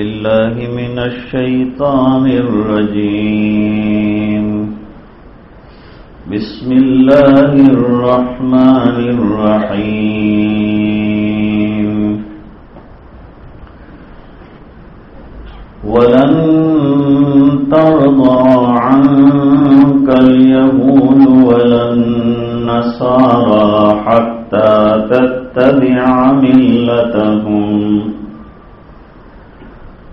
بالله من الشيطان الرجيم. بسم الله الرحمن الرحيم. ولن ترضى عنك اليهود ولا النصارى حتى تتبع ملتهم.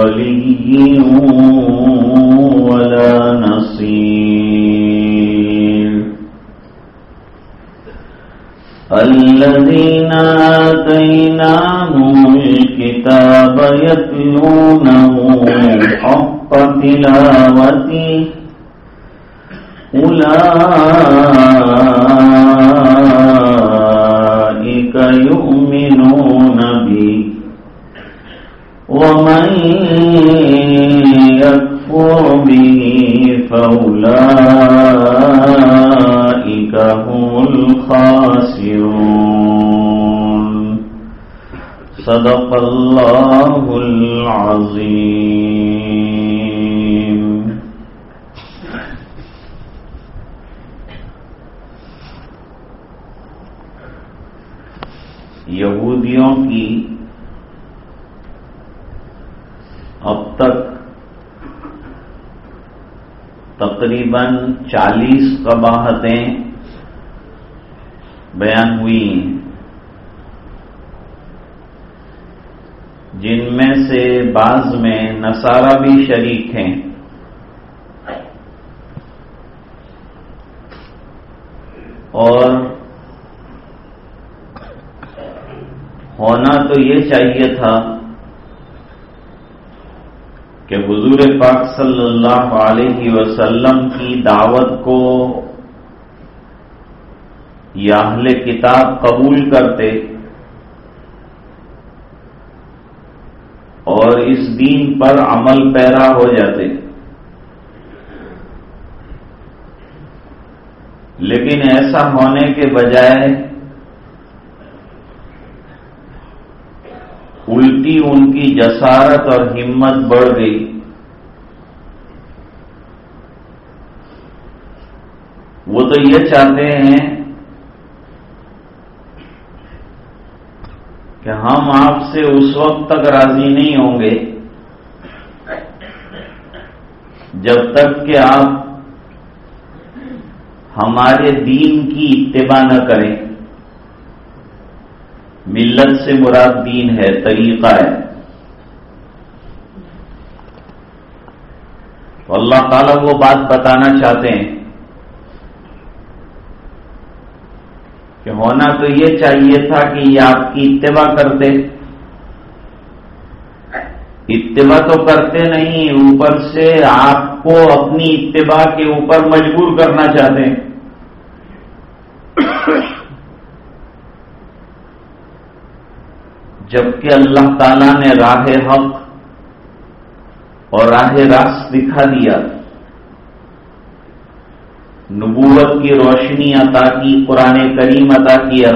ولي ولا نصير. الذين آتيناهم الكتاب يتلونه حق تلاوته أولئك يؤمنون به. ومن فأولئك هم الخاسرون. صدق الله العظيم. یہودیوں کی تقریباً چالیس قباہتیں بیان ہوئی ہیں۔ جن میں سے بعض میں نصارہ بھی شریک ہیں۔ اور ہونا تو یہ چاہیے تھا کہ حضور پاک صلی اللہ علیہ وسلم کی دعوت کو یا اہل کتاب قبول کرتے اور اس دین پر عمل پیرا ہو جاتے۔ لیکن ایسا ہونے کے بجائے الٹی ان کی جسارت اور ہمت بڑھ گئی۔ وہ تو یہ چاہتے ہیں کہ ہم آپ سے اس وقت تک راضی نہیں ہوں گے جب تک کہ آپ ہمارے دین کی اتباع نہ کریں۔ ملت سے مراد دین ہے، طریقہ ہے۔ تو اللہ تعالیٰ وہ بات بتانا چاہتے ہیں کہ ہونا تو یہ چاہیے تھا کہ یہ آپ کی اتباع کرتے۔ اتباع تو کرتے نہیں، اوپر سے آپ کو اپنی اتباع کے اوپر مجبور کرنا چاہتے ہیں۔ جبکہ اللہ تعالی نے راہ حق اور راہ راست دکھا دیا۔ نبوت کی روشنی عطا کی، قرآن کریم عطا کیا۔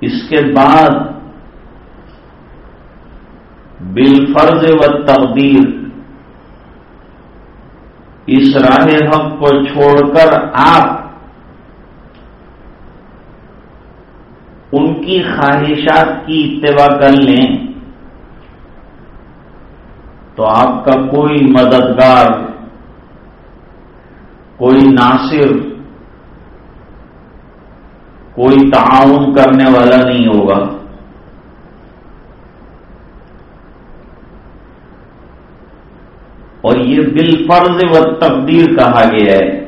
اس کے بعد بالفرض و تقدیر اس راہ حق کو چھوڑ کر آپ ان کی خواہشات کی اتباع کر لیں تو آپ کا کوئی مددگار، کوئی ناصر، کوئی تعاون کرنے والا نہیں ہوگا۔ اور یہ بال فرض و تقدیر کہا گیا ہے۔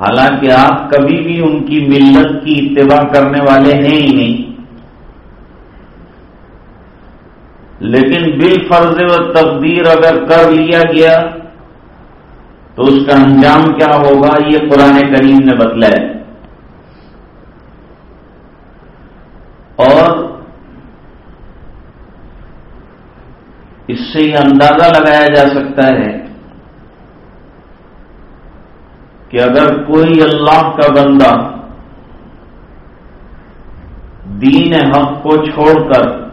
حالانکہ آپ کبھی بھی ان کی ملت کی اتباع کرنے والے ہیں ہی نہیں۔ لیکن بال فرض و تقدیر اگر کر لیا گیا، تو اس کا انجام کیا ہوگا؟ یہ قرآن کریم نے بتلایا اور اس سے یہ اندازہ لگایا جا سکتا ہے کہ اگر کوئی اللہ کا بندہ دین حق کو چھوڑ کر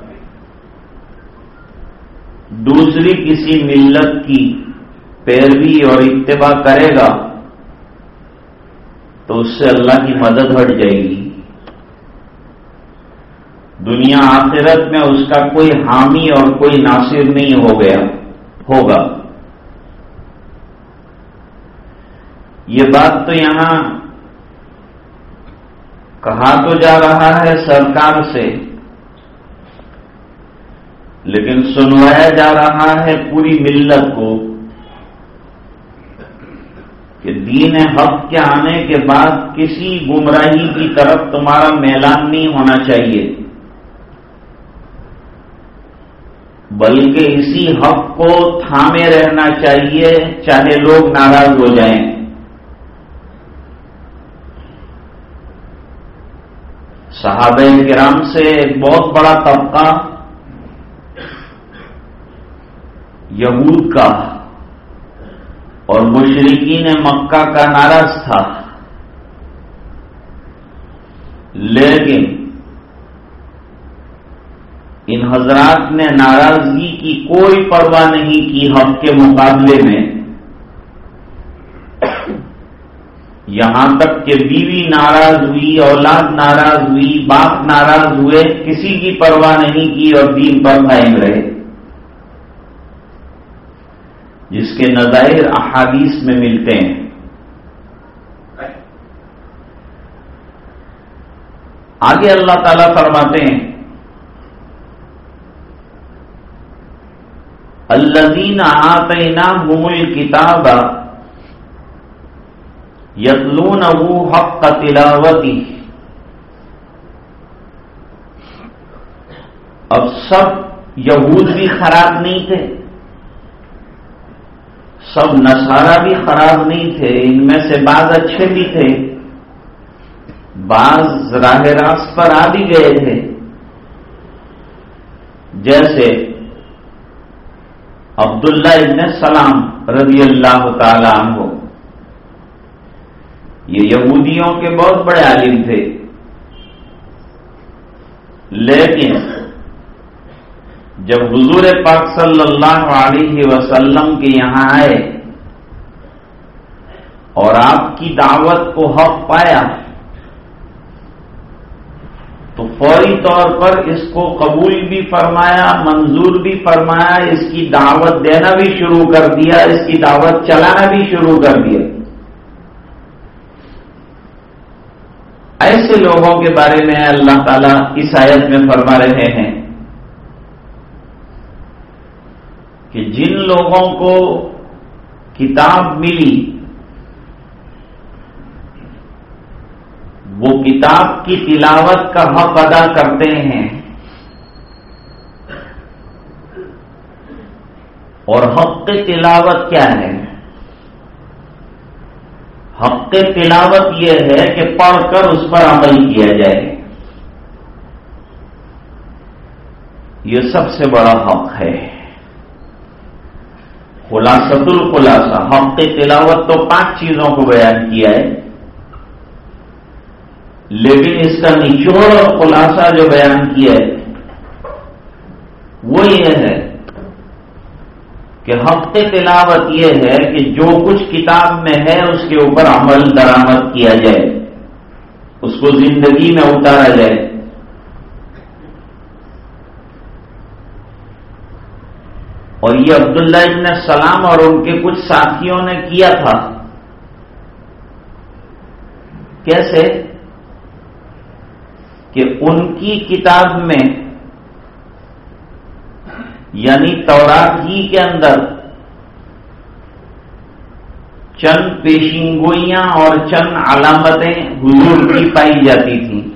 دوسری کسی ملت کی پیروی اور اتباع کرے گا، تو اس سے اللہ کی مدد ہٹ جائے گی۔ دنیا آخرت میں اس کا کوئی حامی اور کوئی ناصر نہیں ہو گیا، ہوگا۔ یہ بات تو یہاں کہا تو جا رہا ہے سرکار سے، لیکن سنوایا جا رہا ہے پوری ملت کو کہ دین حق کے آنے کے بعد کسی گمراہی کی طرف تمہارا میلان نہیں ہونا چاہیے۔ بلکہ اسی حق کو تھامے رہنا چاہیے، چاہے لوگ ناراض ہو جائیں۔ صحابہ کرام سے ایک بہت بڑا طبقہ یہود کا اور مشرقین مکہ کا ناراض تھا۔ لیکن ان حضرات نے ناراضگی کی کوئی پرواہ نہیں کی حق کے مقابلے میں۔ یہاں تک کہ بیوی ناراض ہوئی، اولاد ناراض ہوئی، باپ ناراض ہوئے، کسی کی پرواہ نہیں کی اور دین پر قائم رہے۔ جس کے نظائر احادیث میں ملتے ہیں۔ آگے اللہ تعالی فرماتے ہیں الذين آتيناهم الكتاب يتلونه حق تلاوته اب سب یہود بھی خراب نہیں تھے۔ سب نصارہ بھی خراب نہیں تھے۔ ان میں سے بعض اچھے بھی تھے۔ بعض راہ راست پر آ بھی گئے تھے۔ جیسے عبداللہ ابن سلام رضی اللہ تعالی عنہ۔ یہ یہودیوں کے بہت بڑے عالم تھے۔ لیکن جب حضور پاک صلی اللہ علیہ وسلم کے یہاں آئے اور آپ کی دعوت کو حق پایا، تو فوری طور پر اس کو قبول بھی فرمایا، منظور بھی فرمایا، اس کی دعوت دینا بھی شروع کر دیا، اس کی دعوت چلانا بھی شروع کر دیا۔ ایسے لوگوں کے بارے میں اللہ تعالیٰ اس آیت میں فرما رہے ہیں کہ جن لوگوں کو کتاب ملی، وہ کتاب کی تلاوت کا حق ادا کرتے ہیں اور حق تلاوت کیا ہے؟ حق تلاوت یہ ہے کہ پڑھ کر اس پر عمل کیا جائے۔ یہ سب سے بڑا حق ہے۔ خلاصت الخلاصہ، حق تلاوت تو پانچ چیزوں کو بیان کیا ہے۔ لیکن اس کا نچوڑ اور خلاصہ جو بیان کیا ہے، وہ یہ ہے کہ ہفتے تلاوت یہ ہے کہ جو کچھ کتاب میں ہے اس کے اوپر عمل درامد کیا جائے، اس کو زندگی میں اتارا جائے۔ اور یہ عبداللہ ابن سلام اور ان کے کچھ ساتھیوں نے کیا تھا۔ کیسے؟ کہ ان کی کتاب میں یعنی تورات ہی کے اندر۔ چند پیشنگوئیاں اور چند علامتیں حضور کی پائی جاتی تھیں۔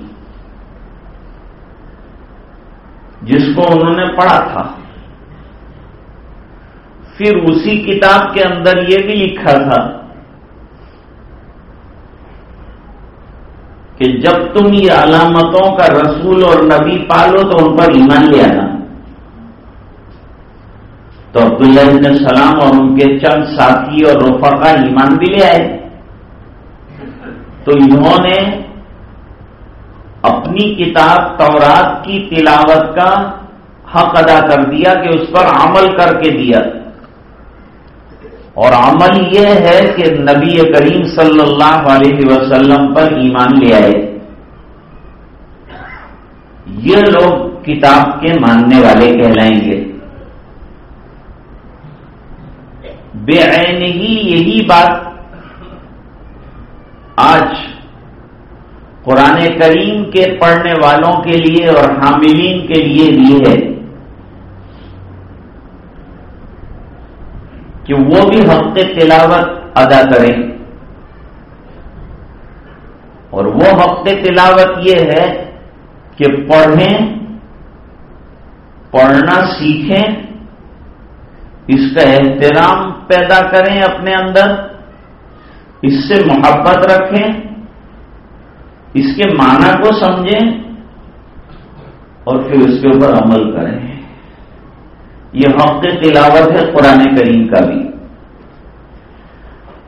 جس کو انہوں نے پڑھا تھا۔ پھر اسی کتاب کے اندر یہ بھی لکھا تھا کہ جب تم یہ علامتوں کا رسول اور نبی پالو تو ان پر ایمان لے آنا۔ تو عبداللہ ابن سلام اور ان کے چند ساتھی اور روفا کا ایمان بھی لے آئے۔ تو انہوں نے اپنی کتاب تورات کی تلاوت کا حق ادا کر دیا کہ اس پر عمل کر کے دیا۔ اور عمل یہ ہے کہ نبی کریم صلی اللہ علیہ وسلم پر ایمان لے آئے۔ یہ لوگ کتاب کے ماننے والے کہلائیں گے۔ بے عین ہی یہی بات آج قرآن کریم کے پڑھنے والوں کے لیے اور حاملین کے لیے بھی ہے کہ وہ بھی حق تلاوت ادا کریں۔ اور وہ حق تلاوت یہ ہے کہ پڑھیں، پڑھنا سیکھیں، اس کا احترام پیدا کریں اپنے اندر، اس سے محبت رکھیں، اس کے معنی کو سمجھیں اور پھر اس کے اوپر عمل کریں۔ یہ حق تلاوت ہے قرآن کریم کا بھی۔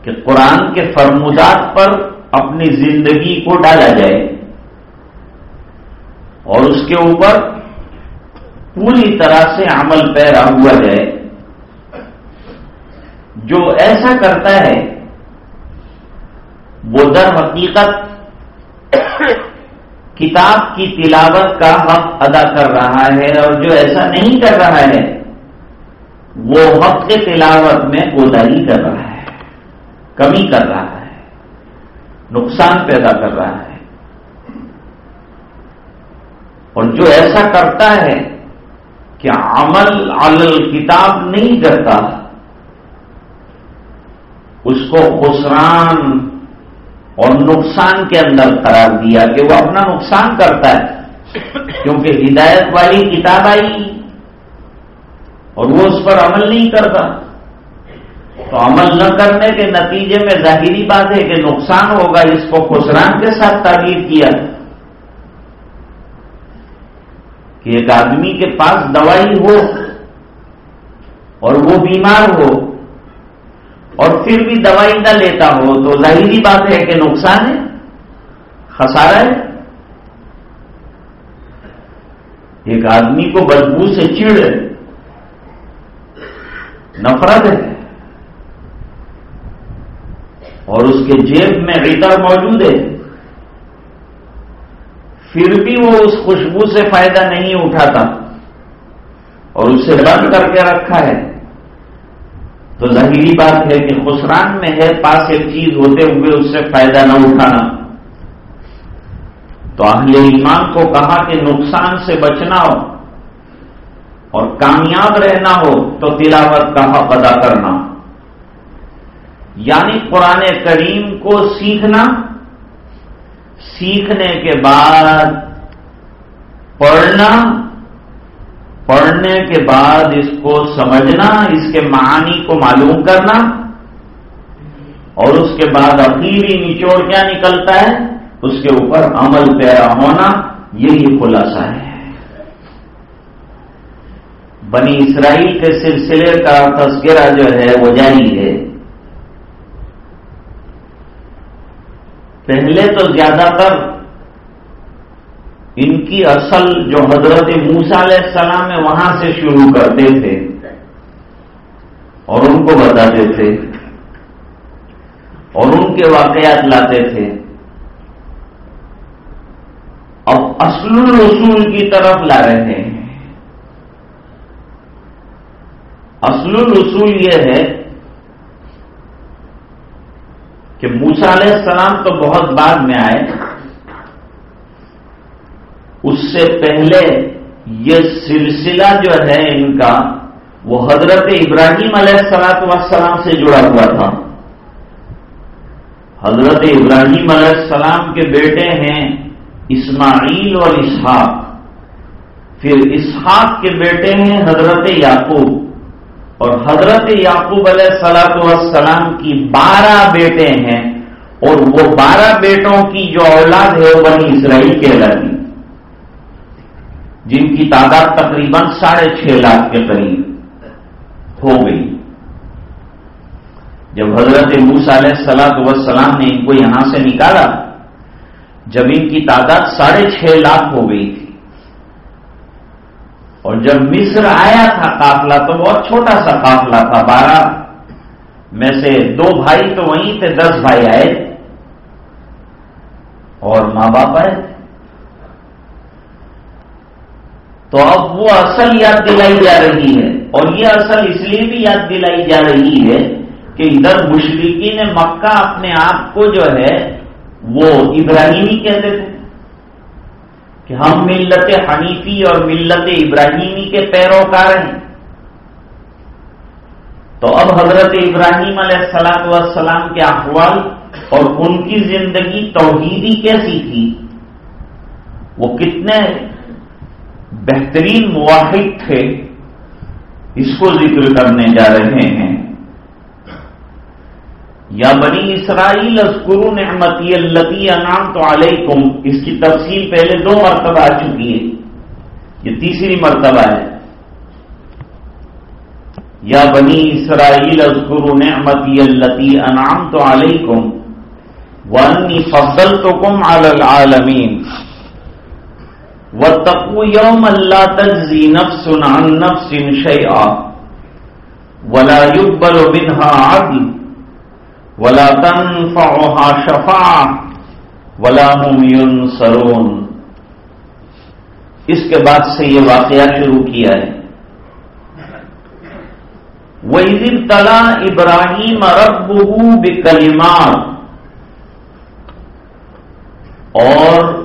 کہ قرآن کے فرمودات پر اپنی زندگی کو ڈالا جائے اور اس کے اوپر پوری طرح سے عمل پیرا ہوا جائے۔ جو ایسا کرتا ہے، وہ در حقیقت کتاب کی تلاوت کا حق ادا کر رہا ہے اور جو ایسا نہیں کر رہا ہے، وہ حق کے تلاوت میں گوداری کر رہا ہے، کمی کر رہا ہے، نقصان پیدا کر رہا ہے۔ اور جو ایسا کرتا ہے کہ عمل عل کتاب نہیں کرتا اس کو خسران اور نقصان کے اندر قرار دیا کہ وہ اپنا نقصان کرتا ہے۔ کیونکہ ہدایت والی کتاب آئی اور وہ اس پر عمل نہیں کرتا۔ تو عمل نہ کرنے کے نتیجے میں ظاہری بات ہے کہ نقصان ہوگا، اس کو خسران کے ساتھ تعبیر کیا۔ کہ ایک آدمی کے پاس دوائی ہو اور وہ بیمار ہو اور پھر بھی دوائی نہ لیتا ہو تو ظاہری بات ہے کہ نقصان ہے؟ خسارہ ہے؟ ایک آدمی کو بدبو سے چڑ نفرت ہے، اور اس کے جیب میں ریٹر موجود ہے، پھر بھی وہ اس خوشبو سے فائدہ نہیں اٹھاتا اور اسے بند کر کے رکھا ہے۔ تو ظاہری بات ہے کہ خسران میں ہے، پاس ایک چیز ہوتے ہوئے اس سے فائدہ نہ اٹھانا۔ تو اہل ایمان کو کہا کہ نقصان سے بچنا ہو اور کامیاب رہنا ہو تو تلاوت کا حق ادا کرنا۔ یعنی قرآن کریم کو سیکھنا، سیکھنے کے بعد پڑھنا پڑھنے کے بعد اس کو سمجھنا، اس کے معانی کو معلوم کرنا، اور اس کے بعد اخیری نچوڑ کیا نکلتا ہے؟ اس کے اوپر عمل پیرا ہونا، یہی خلاصہ ہے۔ بنی اسرائیل کے سلسلے کا تذکرہ جو ہے، وہ جاری ہے۔ پہلے تو زیادہ تر ان کی اصل جو حضرت موسا علیہ السلام ہے وہاں سے شروع کرتے تھے اور ان کو بتاتے تھے اور ان کے واقعات لاتے تھے۔ اب اصل الرسول کی طرف لا رہے ہیں۔ اصل الرسول یہ ہے کہ موسا علیہ السلام تو بہت بعد میں آئے۔ اس سے پہلے یہ سلسلہ جو ہے ان کا وہ حضرت ابراہیم علیہ السلاط والسلام سے جڑا ہوا تھا۔ حضرت ابراہیم علیہ السلام کے بیٹے ہیں اسماعیل اور اسحاق۔ پھر اسحاق کے بیٹے ہیں حضرت یعقوب۔ اور حضرت یعقوب علیہ السلاط والسلام کی بارہ بیٹے ہیں اور وہ بارہ بیٹوں کی جو اولاد ہے وہ بنی اسرائیل کے لگی جن کی تعداد تقریباً ساڑھے چھ لاکھ کے قریب ہو گئی۔ جب حضرت موس علیہ السلاط وسلام نے ان کو یہاں سے نکالا، جب ان کی تعداد ساڑھے چھ لاکھ ہو گئی تھی۔ اور جب مصر آیا تھا قافلہ، تو بہت چھوٹا سا قافلہ تھا، بارہ میں سے دو بھائی تو وہیں تھے دس بھائی آئے۔ اور ماں باپ آئے تھے تو اب وہ اصل یاد دلائی جا رہی ہے اور یہ اصل اس لیے بھی یاد دلائی جا رہی ہے کہ ادھر مشرقی نے مکہ اپنے آپ کو جو ہے وہ ابراہیمی کہتے تھے کہ ہم ملت حنیفی اور ملت ابراہیمی کے پیروکار ہیں۔ تو اب حضرت ابراہیم علیہ السلاط والسلام کے احوال اور ان کی زندگی توحیدی کیسی تھی؟ وہ کتنے بہترین مواحد تھے، اس کو ذکر کرنے جا رہے ہیں۔ یا بنی اسرائیل اسکرو نعمتی التی انعام تو علیکم۔ اس کی تفصیل پہلے دو مرتبہ آ چکی ہے۔ یہ تیسری مرتبہ ہے۔ یا بنی اسرائیل اسکرو نعمتی التی انعام تو علیکم۔ ونی فصل تو کم العالمین وَاتَّقُوا يَوْمًا لَا تَجْزِي نَفْسٌ عَن نَفْسٍ شَيْئًا وَلَا يُقْبَلُ مِنْهَا عَدْلٌ وَلَا تَنفَعُهَا شَفَاعَةٌ وَلَا هُمْ يُنصَرُونَ اس کے بعد سے یہ واقعہ شروع کیا ہے وَإِذِ ابْتَلَى إِبْرَاهِيمَ رَبُّهُ بِكَلِمَاتٍ اور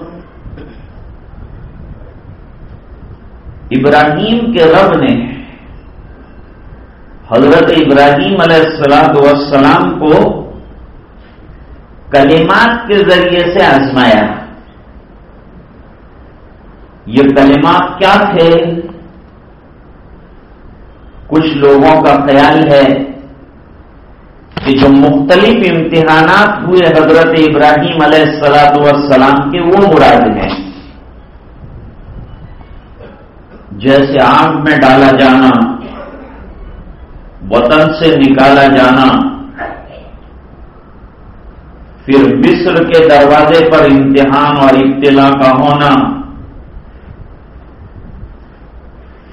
ابراہیم کے رب نے حضرت ابراہیم علیہ السلام والسلام کو کلمات کے ذریعے سے آزمایا۔ یہ کلمات کیا تھے؟ کچھ لوگوں کا خیال ہے کہ جو مختلف امتحانات ہوئے حضرت ابراہیم علیہ السلاط والسلام کے، وہ مراد ہیں۔ جیسے آگ میں ڈالا جانا، وطن سے نکالا جانا۔ پھر مصر کے دروازے پر امتحان اور ابتلا کا ہونا۔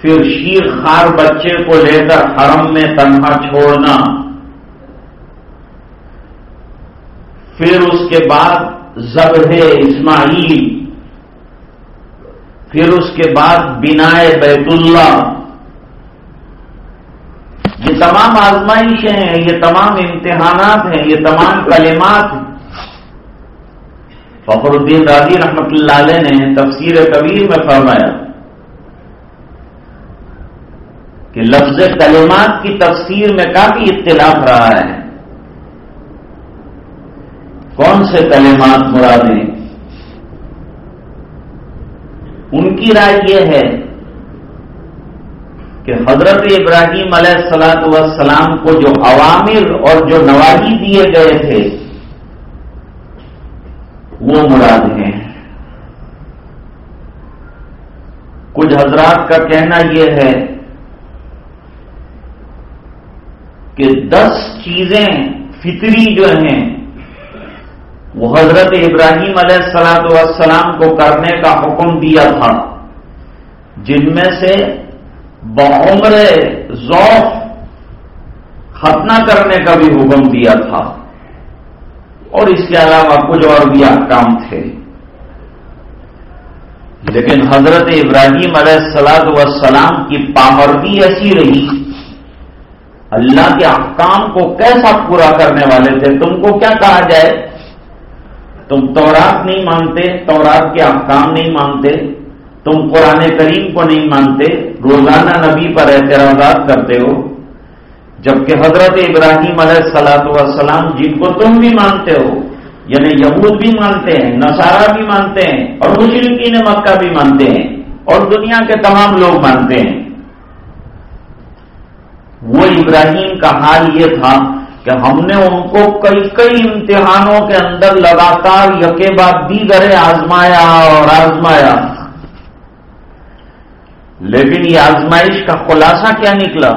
پھر شیر خار بچے کو لے کر حرم میں تنہا چھوڑنا۔ پھر اس کے بعد زبر اسماعیل۔ پھر اس کے بعد بنا بیت اللہ۔ یہ تمام آزمائشیں ہیں، یہ تمام امتحانات ہیں، یہ تمام کلمات ہیں۔ فخر الدین راضی رحمت اللہ علیہ نے تفسیر کبیر میں فرمایا کہ لفظ کلمات کی تفسیر میں کافی اختلاف رہا ہے۔ کون سے کلمات مرادیں ان کی رائے یہ ہے کہ حضرت ابراہیم علیہ السلاط والسلام کو جو عوامر اور جو نواحی دیے گئے تھے، وہ مراد ہیں۔ کچھ حضرات کا کہنا یہ ہے کہ دس چیزیں فطری جو ہیں وہ حضرت ابراہیم علیہ السلاۃ والسلام کو کرنے کا حکم دیا تھا، جن میں سے بعمر ذوف ختنہ کرنے کا بھی حکم دیا تھا۔ اور اس کے علاوہ کچھ اور بھی احکام تھے۔ لیکن حضرت ابراہیم علیہ السلاد وسلام کی پامردی ایسی رہی، اللہ کے احکام کو کیسا پورا کرنے والے تھے؟ تم کو کیا کہا جائے؟ تم تورات نہیں مانتے، تورات کے احکام نہیں مانتے، تم قرآن کریم کو نہیں مانتے، روزانہ نبی پر اعتراضات کرتے ہو، جبکہ حضرت ابراہیم علیہ السلاۃ والسلام جن کو تم بھی مانتے ہو یعنی یہود بھی مانتے ہیں، نصارہ بھی مانتے ہیں، اور مشرقین مکہ بھی مانتے ہیں، اور دنیا کے تمام لوگ مانتے ہیں۔ وہ ابراہیم کا حال یہ تھا کہ ہم نے ان کو کئی کئی امتحانوں کے اندر لگاتار یقے بعد دیگر آزمایا اور آزمایا۔ لیکن یہ آزمائش کا خلاصہ کیا نکلا؟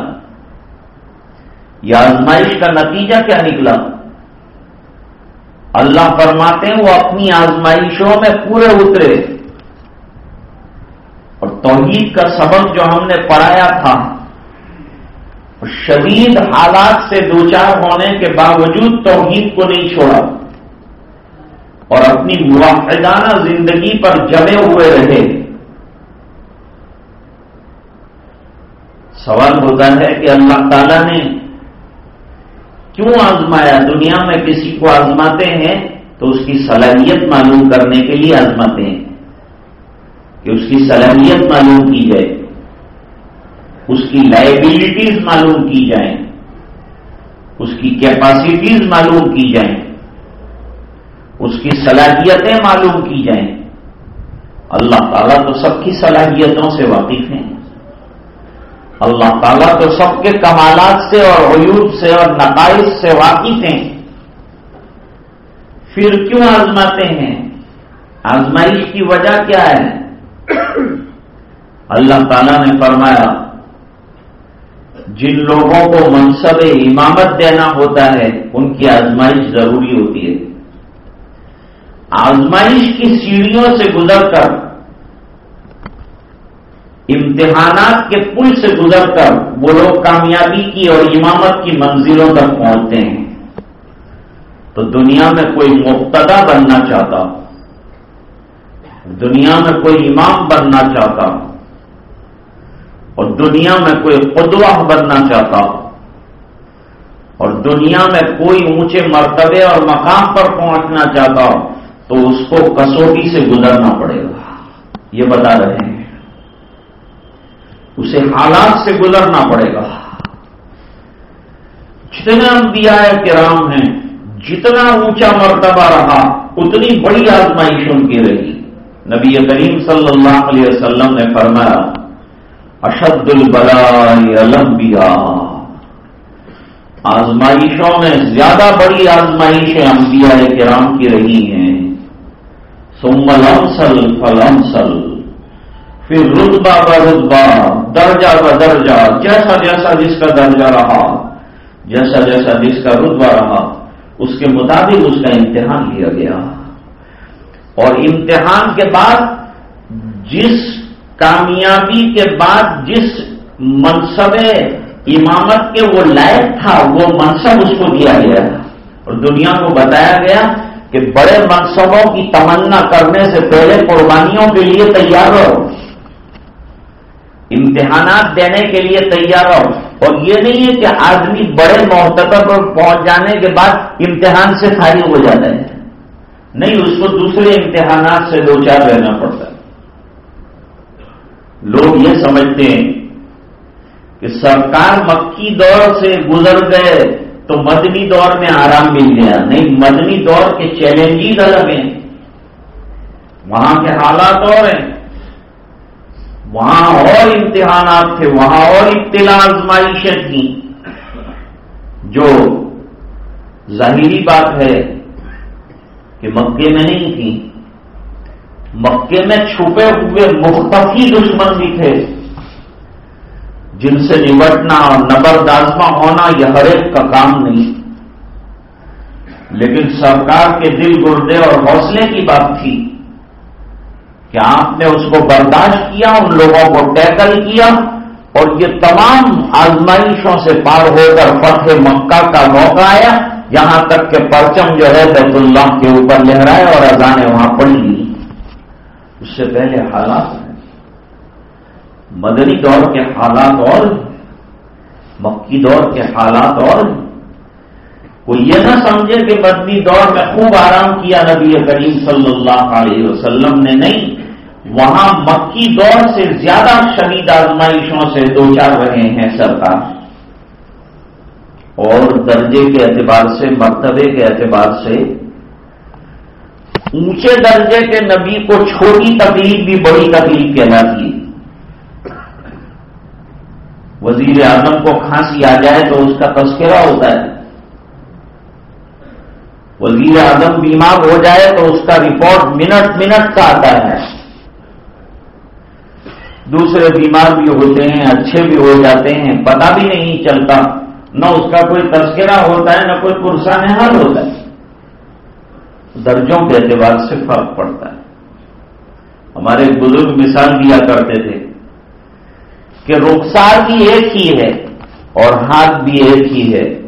یہ آزمائش کا نتیجہ کیا نکلا؟ اللہ فرماتے ہیں وہ اپنی آزمائشوں میں پورے اترے۔ اور توحید کا سبق جو ہم نے پڑھایا تھا شدید حالات سے دوچار ہونے کے باوجود توحید کو نہیں چھوڑا۔ اور اپنی موحدانہ زندگی پر جمے ہوئے رہے۔ سوال ہوتا ہے کہ اللہ تعالیٰ نے کیوں آزمایا؟ دنیا میں کسی کو آزماتے ہیں تو اس کی صلاحیت معلوم کرنے کے لیے آزماتے ہیں۔ کہ اس کی صلاحیت معلوم کی جائے۔ اس کی لائبلٹیز معلوم کی جائیں، اس کی کیپاسٹیز معلوم کی جائیں، اس کی صلاحیتیں معلوم کی جائیں۔ اللہ تعالیٰ تو سب کی صلاحیتوں سے واقف ہیں۔ اللہ تعالیٰ تو سب کے کمالات سے اور عیوب سے اور نقائص سے واقف ہیں۔ پھر کیوں آزماتے ہیں؟ آزمائش کی وجہ کیا ہے؟ اللہ تعالیٰ نے فرمایا جن لوگوں کو منصب امامت دینا ہوتا ہے، ان کی آزمائش ضروری ہوتی ہے۔ آزمائش کی سیڑھیوں سے گزر کر، امتحانات کے پل سے گزر کر، وہ لوگ کامیابی کی اور امامت کی منزلوں تک پہنچتے ہیں۔ تو دنیا میں کوئی مبتدا بننا چاہتا، دنیا میں کوئی امام بننا چاہتا۔ اور دنیا میں کوئی قدوہ بننا چاہتا۔ اور دنیا میں کوئی اونچے مرتبے اور مقام پر پہنچنا چاہتا، تو اس کو کسوٹی سے گزرنا پڑے گا۔ یہ بتا رہے ہیں۔ اسے حالات سے گزرنا پڑے گا۔ جتنے انبیاء کرام ہیں، جتنا اونچا مرتبہ رہا، اتنی بڑی آزمائش ان کی رہی۔ نبی کریم صلی اللہ علیہ وسلم نے فرمایا اشد البلا آزمائشوں میں زیادہ بڑی آزمائشیں انبیاء کرام کی رہی ہیں۔ سمل امسل فلامسل پھر رتبہ ب رتبہ، درجہ ب درجہ، جیسا جیسا جس کا درجہ رہا، جیسا جیسا جس کا رتبہ رہا، اس کے مطابق اس کا امتحان لیا گیا۔ اور امتحان کے بعد جس کامیابی کے بعد جس منصب امامت کے وہ لائق تھا، وہ منصب اس کو دیا گیا اور دنیا کو بتایا گیا کہ بڑے منصبوں کی تمنا کرنے سے پہلے قربانیوں کے لیے تیار رہو امتحانات دینے کے لیے تیار ہو۔ اور یہ نہیں ہے کہ آدمی بڑے محتبہ پر پہنچ جانے کے بعد امتحان سے فارغ ہو جاتا ہے۔ نہیں، اس کو دوسرے امتحانات سے دو چار رہنا پڑتا ہے۔ لوگ یہ سمجھتے ہیں کہ سرکار مکی دور سے گزر گئے تو مدنی دور میں آرام مل گیا۔ نہیں، مدنی دور کے چیلنجز الگ ہیں۔ وہاں کے حالات اور ہیں۔ وہاں اور امتحانات تھے، وہاں اور اطلاع آزمائشیں تھیں۔ جو ظاہری بات ہے کہ مکے میں نہیں تھی مکے میں چھپے ہوئے مختفی دشمن بھی تھے۔ جن سے نمٹنا اور نبردازمہ ہونا یہ ہر ایک کا کام نہیں۔ لیکن سرکار کے دل گردے اور حوصلے کی بات تھی کہ آپ نے اس کو برداشت کیا، ان لوگوں کو ٹیکل کیا اور یہ تمام آزمائشوں سے پار ہو کر فتح مکہ کا موقع آیا۔ یہاں تک کہ پرچم جو ہے بیت اللہ کے اوپر لہرائے اور اذانیں وہاں پڑی لی۔ اس سے پہلے حالات ہیں۔ مدنی دور کے حالات اور مکی دور کے حالات اور وہ یہ نہ سمجھے کہ مدنی دور میں خوب آرام کیا نبی کریم صلی اللہ علیہ وسلم نے نہیں۔ وہاں مکی دور سے زیادہ شدید آزمائشوں سے دو چار رہے ہیں سرکار۔ اور درجے کے اعتبار سے، مرتبے کے اعتبار سے اونچے درجے کے نبی کو چھوٹی تکلیف بھی بڑی تکلیف کہلاتی ہے وزیر اعظم کو کھانسی آ جائے تو اس کا تذکرہ ہوتا ہے۔ وزیر اعظم بیمار ہو جائے تو اس کا رپورٹ منٹ منٹ کا آتا ہے۔ دوسرے بیمار بھی ہوتے ہیں، اچھے بھی ہو جاتے ہیں پتا بھی نہیں چلتا۔ نہ اس کا کوئی تذکرہ ہوتا ہے، نہ کوئی پرسان حل ہوتا ہے۔ درجوں کے اعتبار سے فرق پڑتا ہے۔ ہمارے بزرگ مثال دیا کرتے تھے کہ رخسار بھی ایک ہی ہے اور ہاتھ بھی ایک ہی ہے۔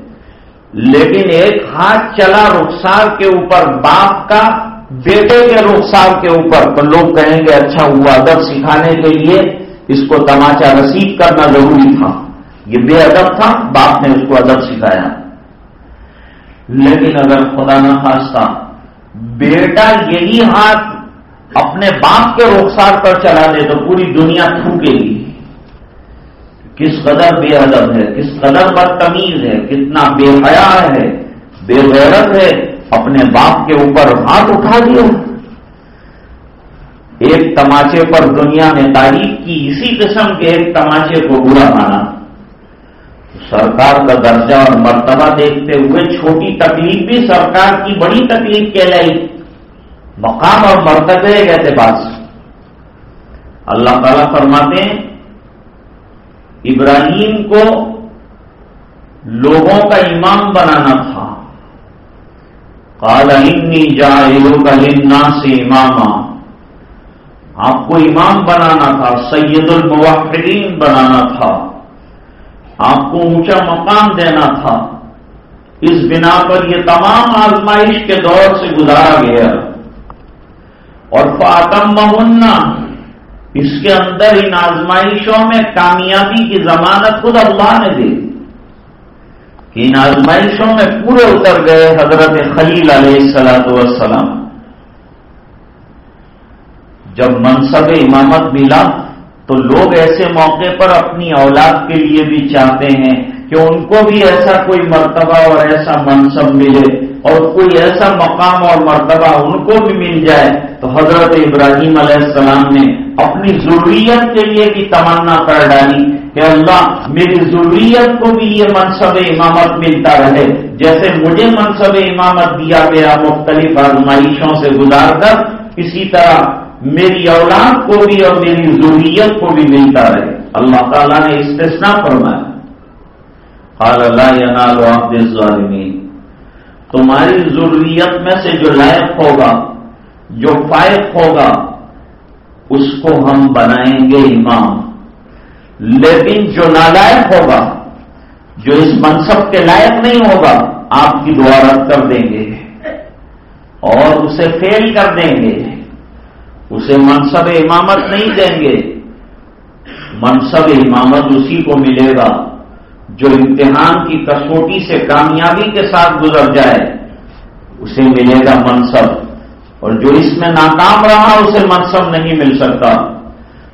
لیکن ایک ہاتھ چلا رخسار کے اوپر باپ کا، بیٹے کے رخسار کے اوپر۔ تو لوگ کہیں گے اچھا ہوا ادب سکھانے کے لیے اس کو تماچا رسید کرنا ضروری تھا۔ یہ بے ادب تھا، باپ نے اس کو ادب سکھایا۔ لیکن اگر خدا نہ خاصتا بیٹا یہی ہاتھ اپنے باپ کے رخسار پر چلا دے تو پوری دنیا تھوکے گی۔ کس قدر بے ادب ہے، کس قدر بدتمیز ہے، کتنا بے حیا ہے، بے غیرت ہے، اپنے باپ کے اوپر ہاتھ اٹھا دیا۔ ایک تماچے پر دنیا نے تعریف کی، اسی قسم کے ایک تماچے کو برا مانا۔ سرکار کا درجہ اور مرتبہ دیکھتے ہوئے چھوٹی تکلیف بھی سرکار کی بڑی تکلیف کہلائی۔ مقام اور مرتبے کہتے باس اللہ تعالیٰ فرماتے ہیں، ابراہیم کو لوگوں کا امام بنانا تھا۔ کالا انی جائلوں کا لنا سے آپ کو امام بنانا تھا، سید الموحدین بنانا تھا۔ آپ کو اونچا مقام دینا تھا۔ اس بنا پر یہ تمام آزمائش کے دور سے گزارا گیا۔ اور فاطم مہنا اس کے اندر ان آزمائشوں میں کامیابی کی ضمانت خود اللہ نے دی۔ کہ ان آزمائشوں میں پورے اتر گئے حضرت خلیل علیہ السلاۃ والسلام۔ جب منصب امامت ملا تو لوگ ایسے موقع پر اپنی اولاد کے لیے بھی چاہتے ہیں کہ ان کو بھی ایسا کوئی مرتبہ اور ایسا منصب ملے اور کوئی ایسا مقام اور مرتبہ ان کو بھی مل جائے۔ تو حضرت ابراہیم علیہ السلام نے اپنی ضروریت کے لیے بھی تمنا کر ڈالی کہ اللہ میری ضروریت کو بھی یہ منصب امامت ملتا رہے۔ جیسے مجھے منصب امامت دیا گیا، مختلف آزمائشوں سے گزار کر، اسی طرح میری اولاد کو بھی اور میری ضروریت کو بھی ملتا رہے۔ اللہ تعالیٰ نے استثنا فرمایا۔ حال اللہ ظالمین تمہاری ضروریت میں سے جو لائق ہوگا، جو فائق ہوگا، اس کو ہم بنائیں گے امام۔ لیکن جو نالائق ہوگا، جو اس منصب کے لائق نہیں ہوگا، آپ کی دعا رد کر دیں گے اور اسے فیل کر دیں گے۔ اسے منصب امامت نہیں دیں گے۔ منصب امامت اسی کو ملے گا جو امتحان کی کسوٹی سے کامیابی کے ساتھ گزر جائے۔ اسے ملے گا منصب۔ اور جو اس میں ناکام رہا اسے منصب نہیں مل سکتا۔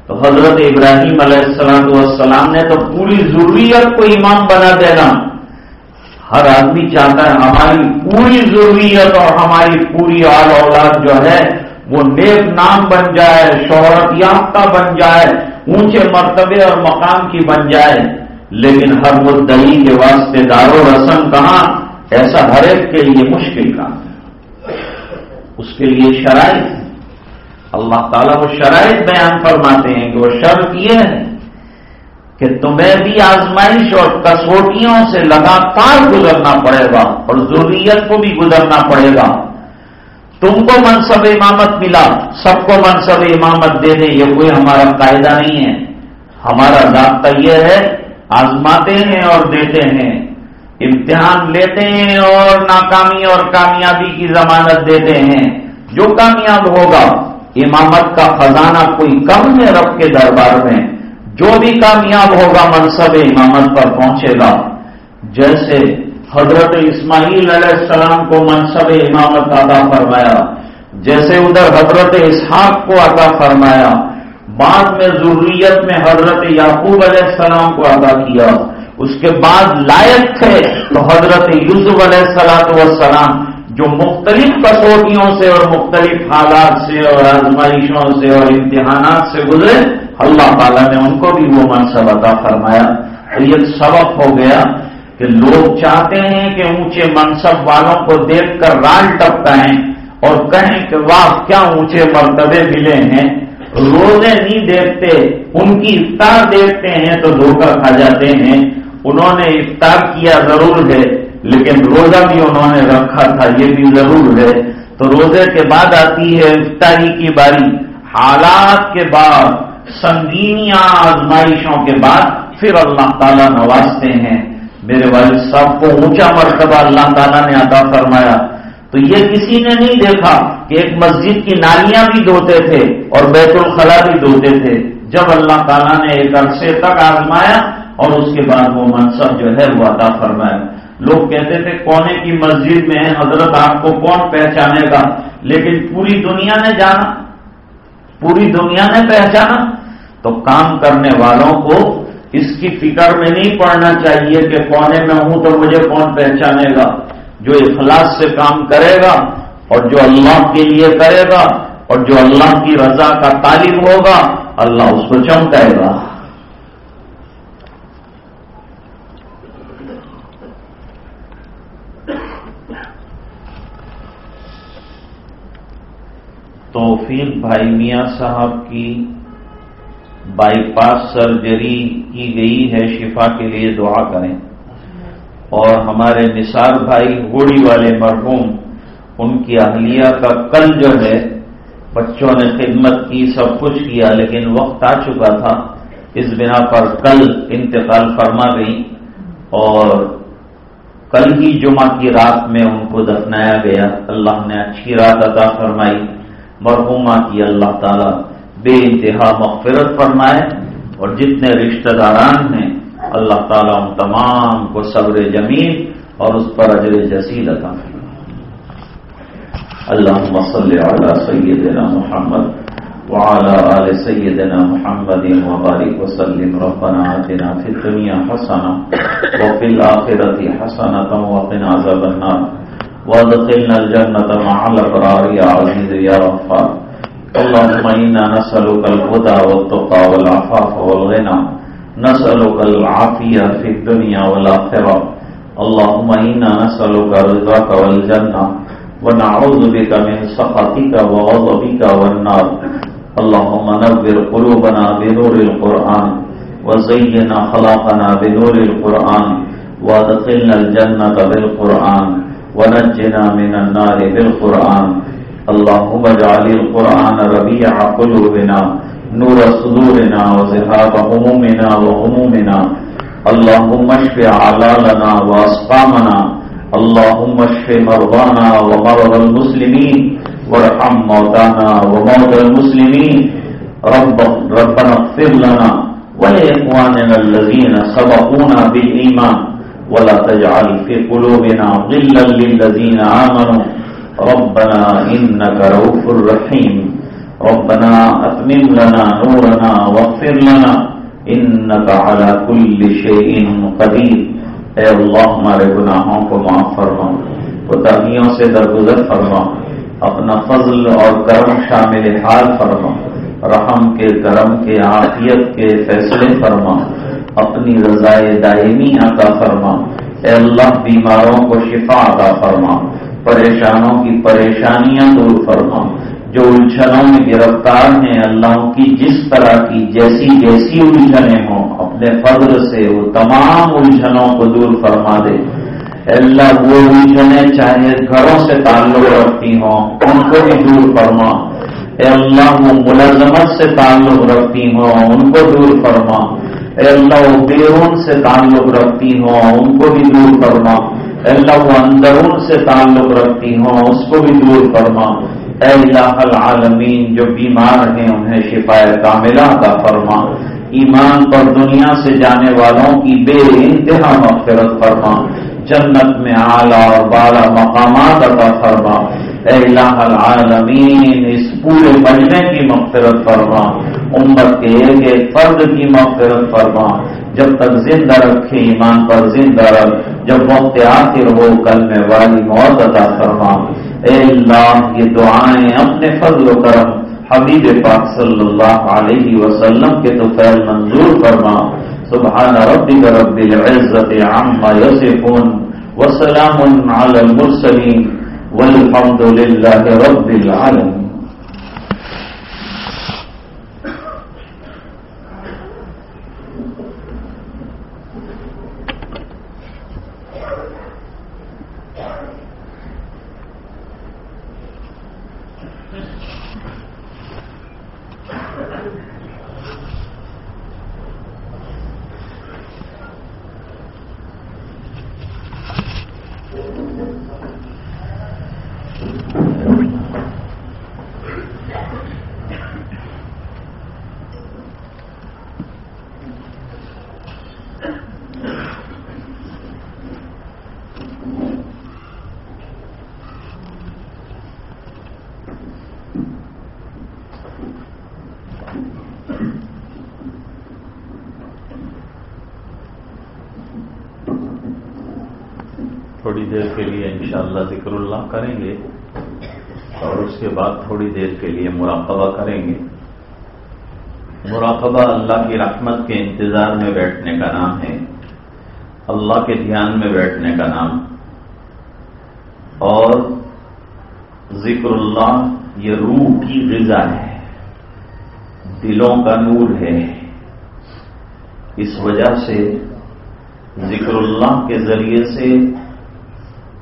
تو حضرت ابراہیم علیہ السلام والسلام نے تو پوری ضروریت کو امام بنا دینا۔ ہر آدمی چاہتا ہے ہماری پوری ضروریت اور ہماری پوری آل اولاد جو ہے وہ نیک نام بن جائے، شہرت یافتہ بن جائے، اونچے مرتبے اور مقام کی بن جائے۔ لیکن ہر مدعی کے واسطے دار و رسم کہاں؟ ایسا ہر ایک کے لیے مشکل کام اس کے لیے شرائط اللہ تعالیٰ وہ شرائط بیان فرماتے ہیں کہ وہ شرط یہ ہے کہ تمہیں بھی آزمائش اور کسوٹیوں سے لگاتار گزرنا پڑے گا اور ضروریت کو بھی گزرنا پڑے گا۔ تم کو منصب امامت ملا سب کو منصب امامت دے دیں یہ کوئی ہمارا قاعدہ نہیں ہے۔ ہمارا ضابطہ یہ ہے، آزماتے ہیں اور دیتے ہیں۔ امتحان لیتے ہیں اور ناکامی اور کامیابی کی ضمانت دیتے ہیں۔ جو کامیاب ہوگا، امامت کا خزانہ کوئی کم ہے رب کے دربار میں۔ جو بھی کامیاب ہوگا، منصب امامت پر پہنچے گا۔ جیسے حضرت اسماعیل علیہ السلام کو منصب امامت عطا فرمایا، جیسے ادھر حضرت اسحاق کو عطا فرمایا، بعد میں ضروریت میں حضرت یعقوب علیہ السلام کو عطا کیا۔ اس کے بعد لائق تھے تو حضرت یوسف علیہ السلاط والسلام جو مختلف کسوٹیوں سے اور مختلف حالات سے اور آزمائشوں سے اور امتحانات سے گزرے، اللہ تعالیٰ نے ان کو بھی وہ منصب عطا فرمایا۔ یہ سبق ہو گیا۔ کہ لوگ چاہتے ہیں کہ اونچے منصب والوں کو دیکھ کر رال ٹپکائیں اور کہیں کہ واہ، کیا اونچے مرتبے ملے ہیں۔ روزے نہیں دیکھتے، ان کی افطار دیکھتے ہیں تو دھوکہ کھا جاتے ہیں۔ انہوں نے افطار کیا ضرور ہے، لیکن روزہ بھی انہوں نے رکھا تھا، یہ بھی ضرور ہے۔ تو روزے کے بعد آتی ہے افطاری کی باری۔ حالات کے بعد سنگینیاں آزمائشوں کے بعد پھر اللہ تعالیٰ نوازتے ہیں۔ میرے والد صاحب کو اونچا مرتبہ اللہ تعالیٰ نے عطا فرمایا۔ تو یہ کسی نے نہیں دیکھا کہ ایک مسجد کی نالیاں بھی دھوتے تھے اور بیت الخلا بھی دھوتے تھے۔ جب اللہ تعالیٰ نے ایک عرصے تک آزمایا اور اس کے بعد وہ منصب جو ہے وہ عطا فرمایا۔ لوگ کہتے تھے، کونے کی مسجد میں حضرت آپ کو کون پہچانے گا؟ لیکن پوری دنیا نے جانا۔ پوری دنیا نے پہچانا۔ تو کام کرنے والوں کو اس کی فکر میں نہیں پڑنا چاہیے کہ کونے میں ہوں تو مجھے کون پہچانے گا، جو اخلاص سے کام کرے گا اور جو اللہ کے لیے کرے گا اور جو اللہ کی رضا کا طالب ہوگا، اللہ اس کو چمکائے گا۔ توفیق بھائی میاں صاحب کی بائی پاس سرجری کی گئی ہے، شفا کے لیے دعا کریں۔ اور ہمارے نثار بھائی ہوڑی والے مرحوم، ان کی اہلیہ کا کل جو ہے، بچوں نے خدمت کی، سب کچھ کیا، لیکن وقت آ چکا تھا۔ اس بنا پر کل انتقال فرما گئی اور کل ہی جمعہ کی رات میں ان کو دفنایا گیا۔ اللہ نے اچھی رات عطا فرمائی۔ مرحومہ کی اللہ تعالی بے انتہا مغفرت فرمائے اور جتنے رشتہ داران ہیں، اللہ تعالیٰ ان تمام کو صبر جمیل اور اس پر اجر جسیل عطا اللہ صلی علی سیدنا محمد وعلى آل سيدنا محمد وبارك وسلم، ربنا آتنا في الدنيا حسنة وفي الآخرة حسنة وقنا عذاب النار۔ وادخلنا الجنة مع الأبرار يا عزيز يا غفار۔ اللهم إنا نسألك الهدى والتقى والعفاف والغنى. نسألك العافية في الدنيا والآخرة. اللهم إنا نسألك رضاك والجنة. ونعوذ بك من سخطك وغضبك والنار. اللهم نبر قلوبنا بنور القرآن. وزينا خلاقنا بنور القرآن. وادخلنا الجنة بالقرآن. ونجنا من النار بالقرآن. اللهم اجعل القرآن ربيع قلوبنا، نور صدورنا وزهاب همومنا وهمومنا اللهم اشف علالنا واسقامنا اللهم اشف مرضانا ومرضى المسلمين. وارحم موتانا وموتى المسلمين. رب ربنا اغفر لنا ولإخواننا الذين سبقونا بالإيمان. ولا تجعل في قلوبنا غلا للذين آمنوا. ربنا إنك روف الرحيم ربنا أتمم لنا نورنا واغفر لنا. إنك على كل شيء قدير. اے اللہ، ہمارے گناہوں کو معاف فرما کوتاہیوں سے درگزر فرما، اپنا فضل اور کرم شامل حال فرما، رحم کے، کرم کے، عافیت کے فیصلے فرما، اپنی رضائے دائمی عطا فرما، اے اللہ، بیماروں کو شفا عطا فرما پریشانوں کی پریشانیاں دور فرما جو الجھنوں میں گرفتار ہیں، اللہ کی جس طرح کی جیسی جیسی الجھنیں ہوں، اپنے فضل سے وہ تمام الجھنوں کو دور فرما دے۔ اللہ وہ الجھنیں چاہے گھروں سے تعلق رکھتی ہوں، ان کو بھی دور فرما۔ اے اللہ، وہ ملازمت سے تعلق رکھتی ہوں، ان کو دور فرما۔ اے اللہ، وہ بیرون سے تعلق رکھتی ہوں، ان کو بھی دور فرما۔ اللہ وہ اندرون سے تعلق رکھتی ہوں، اس کو بھی دور فرما۔ اے اللہ العالمین، جو بیمار ہیں، انہیں شفا کاملہ کا فرما۔ ایمان پر دنیا سے جانے والوں کی بے انتہا مغفرت فرما۔ جنت میں اعلیٰ اور بالا مقامات عطا فرما۔ اے الہ العالمین، اس پورے مجمے کی مغفرت فرما۔ امت کے ایک ایک فرد کی مغفرت فرما۔ جب تک زندہ رکھے ایمان پر، زندہ رکھ۔ جب وقت آخر ہو، کل میں والی موت عطا فرما۔ اے اللہ، یہ دعائیں اپنے فضل و کرم حبیب پاک صلی اللہ علیہ وسلم کے تو فیل منظور فرما۔ سبحان ربک رب العزت عما یصفون وسلام علی المرسلین۔ والحمد للہ رب العالمین تھوڑی دیر کے لیے انشاءاللہ ذکر اللہ کریں گے اور اس کے بعد تھوڑی دیر کے لیے مراقبہ کریں گے۔ مراقبہ اللہ کی رحمت کے انتظار میں بیٹھنے کا نام ہے۔ اللہ کے دھیان میں بیٹھنے کا نام۔ اور ذکر اللہ، یہ روح کی غذا ہے۔ دلوں کا نور ہے۔ اس وجہ سے ذکر اللہ کے ذریعے سے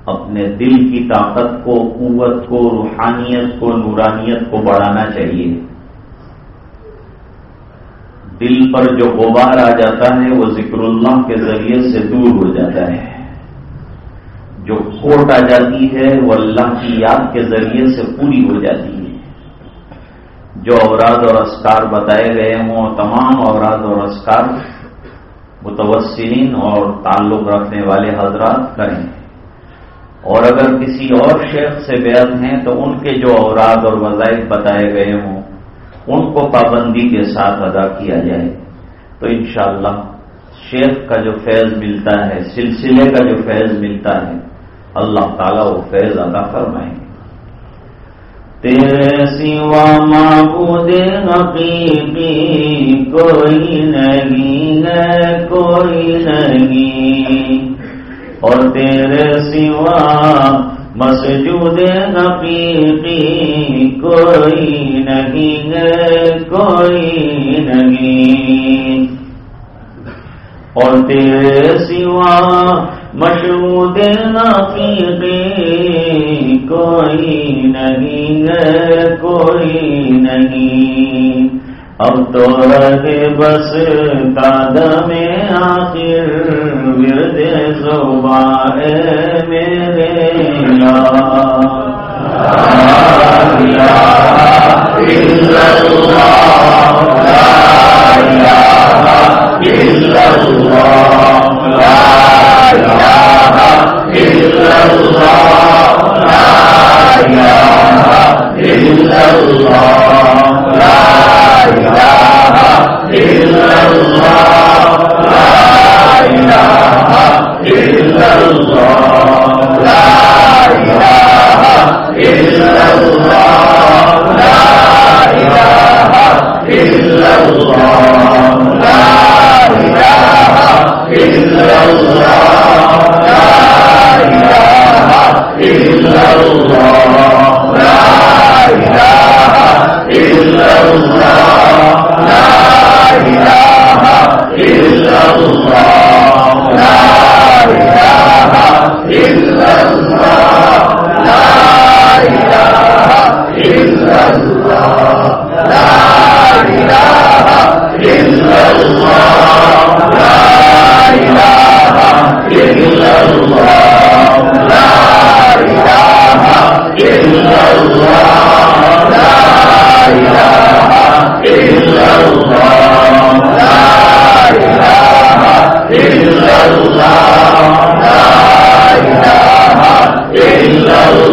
اپنے دل کی طاقت کو، قوت کو، روحانیت کو، نورانیت کو بڑھانا چاہیے۔ دل پر جو غبار آ جاتا ہے، وہ ذکر اللہ کے ذریعے سے دور ہو جاتا ہے۔ جو کھوٹ آ جاتی ہے، وہ اللہ کی یاد کے ذریعے سے پوری ہو جاتی ہے۔ جو اوراد اور اسکار بتائے گئے ہوں، تمام اوراد اور اسکار متوسرین اور تعلق رکھنے والے حضرات کریں۔ اور اگر کسی اور شیخ سے بیعت ہیں تو ان کے جو اوراد اور وظائف بتائے گئے ہوں، ان کو پابندی کے ساتھ ادا کیا جائے۔ تو انشاءاللہ شیخ کا جو فیض ملتا ہے، سلسلے کا جو فیض ملتا ہے، اللہ تعالیٰ وہ فیض ادا فرمائیں گے تیرے سوا معبود حقیقی کوئی نہیں ہے، کوئی نہیں۔ اور تیرے سوا مسجود حقیقی کوئی نہیں ہے، کوئی نہیں۔ اور تیرے سوا مشہور حقیقی کوئی نہیں ہے، کوئی نہیں۔ اب تو رہے بس داد میں Yeah. Allah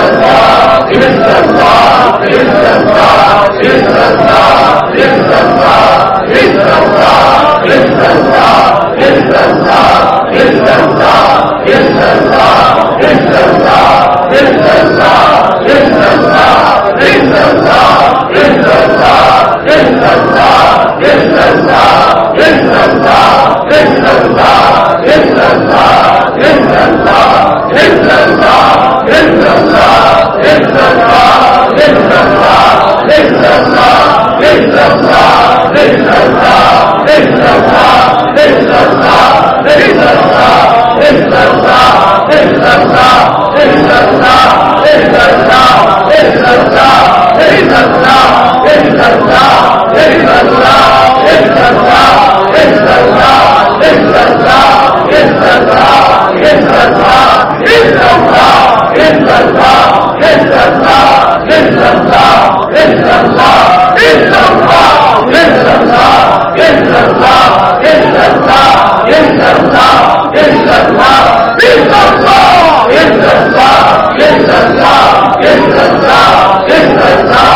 Allah Get the top, get the top, get the top, get the top, get the top. 认真了，认真了，认真了，认真了，认真了，认真了，认真了，认真了，认真了，认真了，认真了，认真了，认真了，认真了，认真了。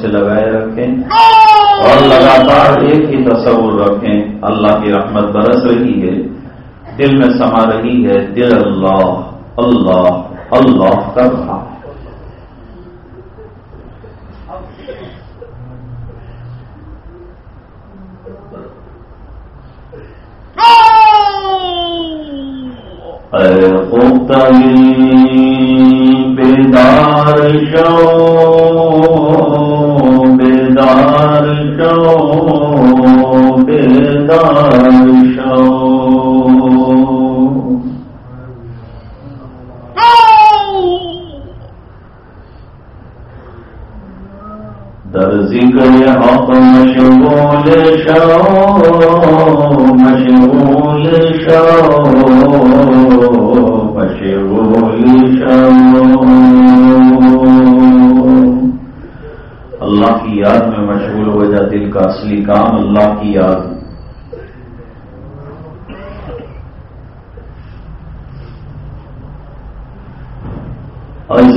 سے لگائے رکھیں اور لگاتار ایک ہی تصور رکھیں اللہ کی رحمت برس رہی ہے دل میں سما رہی ہے دل اللہ اللہ اللہ کر رہا۔ بیدار شو۔ مشغول شو مشغول شو اللہ کی یاد میں مشغول ہو جا، دل کا اصلی کام اللہ کی یاد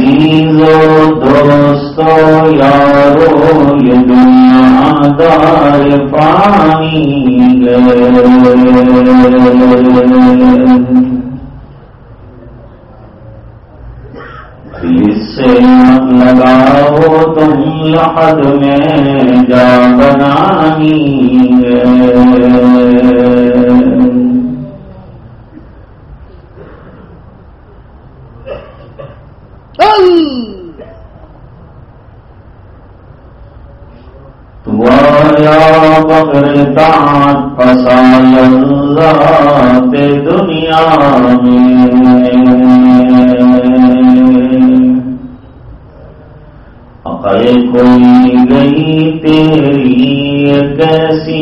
عزیز و دوستو یارو یہ دنیا دار پانی گئے سے لگاؤ تم لحد میں جا بنانی کوئی گئی تیری کیسی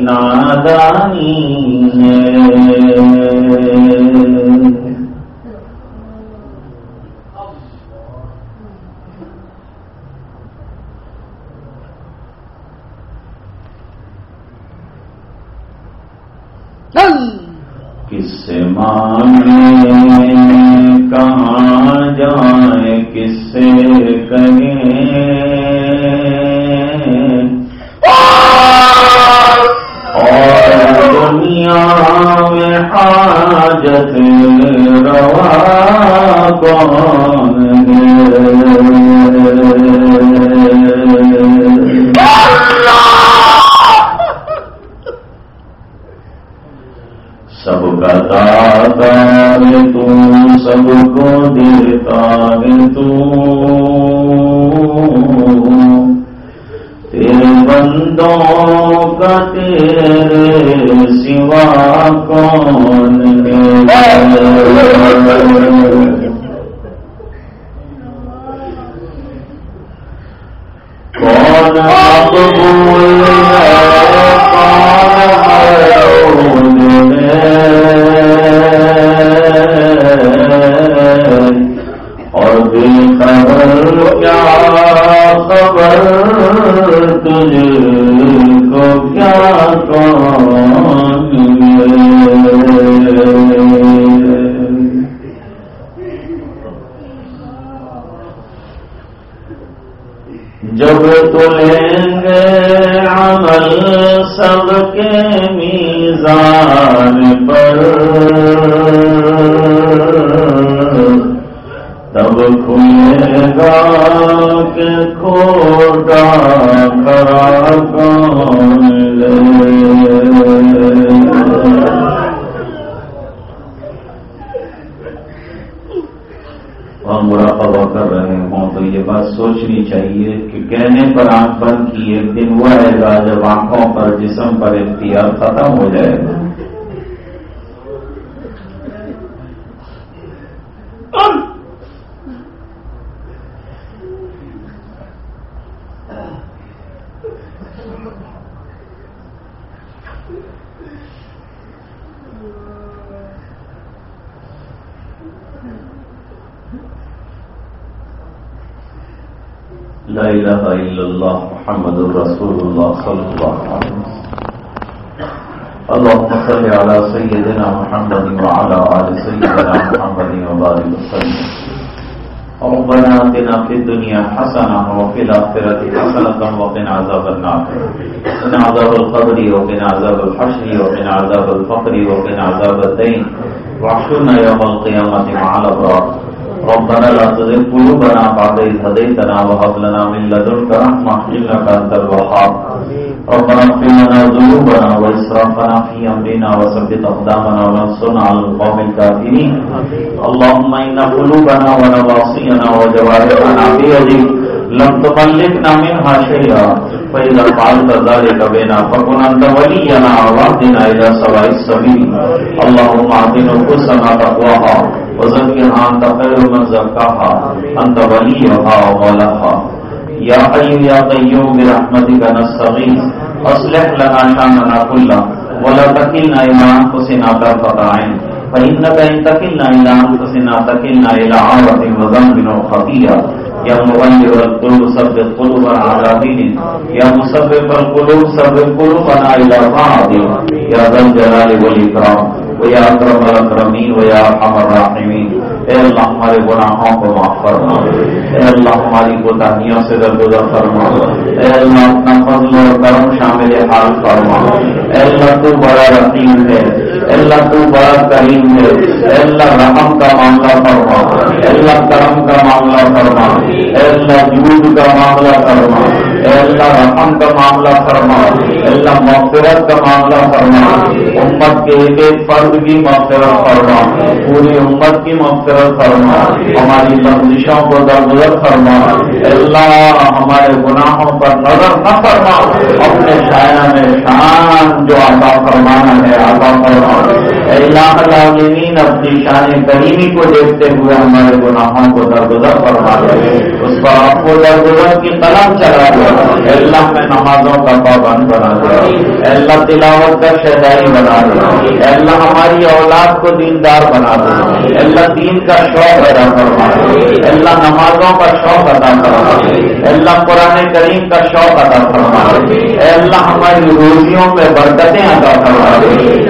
نادانی ہے؟ عذاب القبر وقنا عذاب الحشر وقنا عذاب الفقر وقنا عذاب الدين. واحشرنا يوم القيامة مع الأبرار. ربنا لا تزغ قلوبنا بعد إذ هديتنا وهب لنا من لدنك رحمة إنك أنت الوهاب. ربنا اغفر لنا ذنوبنا وإسرافنا في أمرنا وثبت أقدامنا وانصرنا على القوم الكافرين. اللهم إن قلوبنا ونواصينا وجوارحنا بيدك لم تملكنا منها شيئا. فإذا فعلت ذلك بنا، فكن أنت ولينا واهدنا إلى سواء السبيل. اللهم أعط نفوسنا تقواها، وزكها أنت خير من زكاها. أنت وليها ومولاها. يا حي يا قيوم، برحمتك نستغيث. اصلح لنا شاننا كله، ولا تكلنا إلى أنفسنا طرفة عين. فإنك إن تكلنا إلى أنفسنا تكلنا إلى عارة وذنب وخطيئة یا مغیر القلوب ثبت یا على دينك يا مسبب القلوب ثبت قلوبنا یا طاعتك جلال والاکرام۔ الجلال والإكرام ويا أكرم الأكرمين ويا أرحم الراحمين اے اللہ ہمارے گناہوں کو معاف فرما اے اللہ ہماری کوتاہیوں سے درگزر فرما اے اللہ اپنا فضل اور کرم شامل حال فرما اے اللہ تو بڑا رقیم ہے۔ اے اللہ تو بڑا کریم ہے۔ اے اللہ رحم کا معاملہ فرما۔ اے اللہ کرم کا معاملہ فرما۔ اے اللہ جود کا معاملہ فرما۔ اے اللہ رحم کا معاملہ فرما۔ اللہ مغفرت کا معاملہ فرما۔ امت کے ایک ایک فرد کی مغفرت فرما۔ پوری امت کی مغفرت فرما۔ ہماری لفظشوں کو درگزر فرما۔ اللہ ہمارے گناہوں پر نظر نہ فرما۔ اپنے شاعر میں شان جو آتا فرمانا ہے آتا فرما۔ اللہ العالمین، اپنی شان کریمی کو دیکھتے ہوئے ہمارے گناہوں کو درگزر فرما۔ دے اس پر آپ کو درگزر کی قلم چلا۔ دے اللہ، میں نمازوں کا پابند بنا۔ دے اللہ تلاوت کا شہدائی بنا دے۔ اللہ ہماری اولاد کو دیندار بنا دے۔ اللہ دین کا شوق ادا فرما اللہ نمازوں کا شوق ادا فرما اللہ قرآن کریم کا شوق ادا فرما اللہ ہماری روزیوں میں برکتیں ادا فرما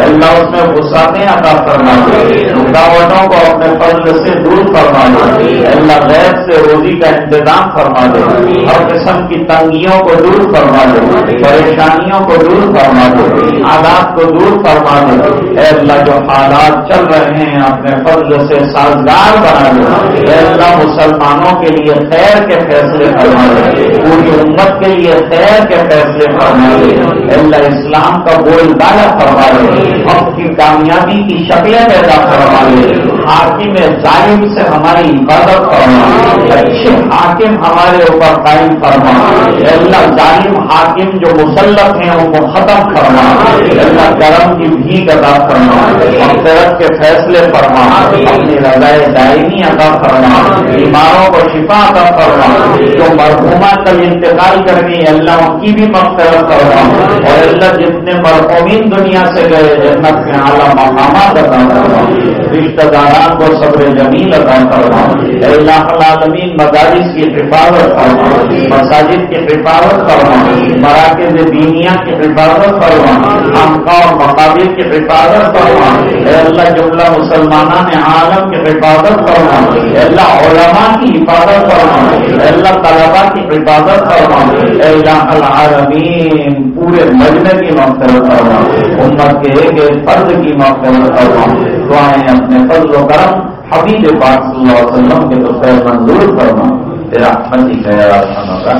اللہ اس میں وسعتیں ادا فرما رکاوٹوں کو اپنے فضل سے دور فرما دے۔ اللہ غیر سے روزی کا انتظام فرما دے ہر قسم کی تنگیوں کو دور فرما دے پریشانیوں کو دور فرما دے آداب کو دور فرما دے اے اللہ، جو حالات چل رہے ہیں، اپنے فضل سے سازگار بنا دے اے اللہ، مسلمانوں کے لیے خیر کے فیصلے فرما دے پوری امت کے لیے خیر کے فیصلے فرما دے اللہ، اسلام کا بول بالا فرما دے وقت کی کامیابی کی شکلیں پیدا کروا دے حاکم ظالم سے ہماری حفاظت فرما۔ اچھے حاکم ہمارے اوپر قائم فرما۔ اللہ ظالم حاکم جو مسلط ہیں ان کو ختم کرنا اللہ کرم کی بھی ادا کرنا مغفرت کے فیصلے فرما۔ اپنی رضائے دائمی ادا کرنا بیماروں کو شفا ادا کرنا جو مرحوما کل انتقال کر گئی اللہ ان کی بھی مغفرت کرنا اور اللہ جتنے مرحومین دنیا سے گئے جنت میں اعلیٰ مقامات ادا کرنا رشتہ داران کو صبر جمیل ادا کرنا اللہ العالمین مدارس کی حفاظت کرنا مساجد کی حفاظت کرنا مراکز دینیا کی حفاظت کرنا خانقاہ اور مقابل کی حفاظت کرنا اے اللہ جملہ مسلمانان عالم کی حفاظت کرنا اے اللہ علماء کی حفاظت کرنا اے اللہ طلبا کی حفاظت کرنا اے اللہ العالمین، پورے مجمے کی مغفرت کرنا امت کے ایک ایک فرد کی مغفرت کرنا دعائیں اپنے فضل و کرم حبیب پاک صلی اللہ علیہ وسلم کے تو خیر منظور کرنا تیرا حمد ہی خیر کا